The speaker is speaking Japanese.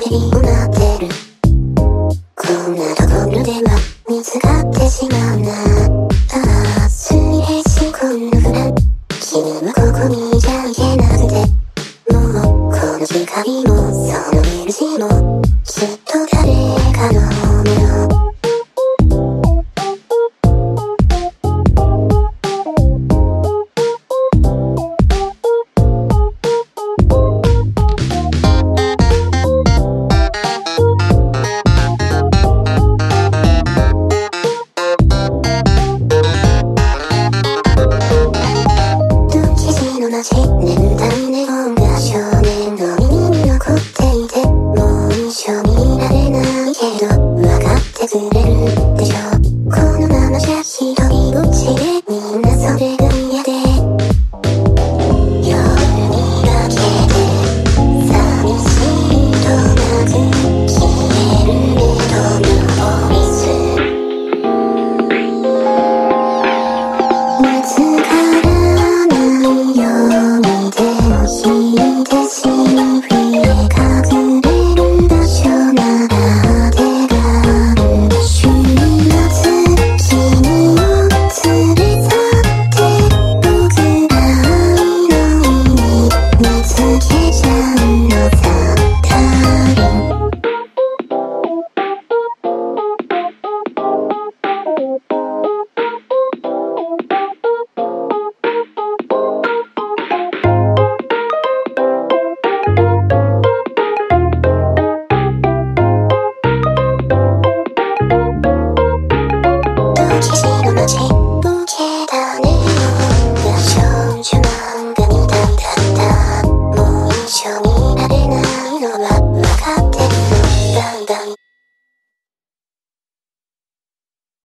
ってる。こんなところでは見つかってしまうな。ああ水平進行の不安君はここにいちゃいけなくてもうこの光もその印もきっと誰かのもの。このままじゃひ人ぼっちでみんなそれが嫌で夜だけでさみしいとまず消える緑のオフィス夏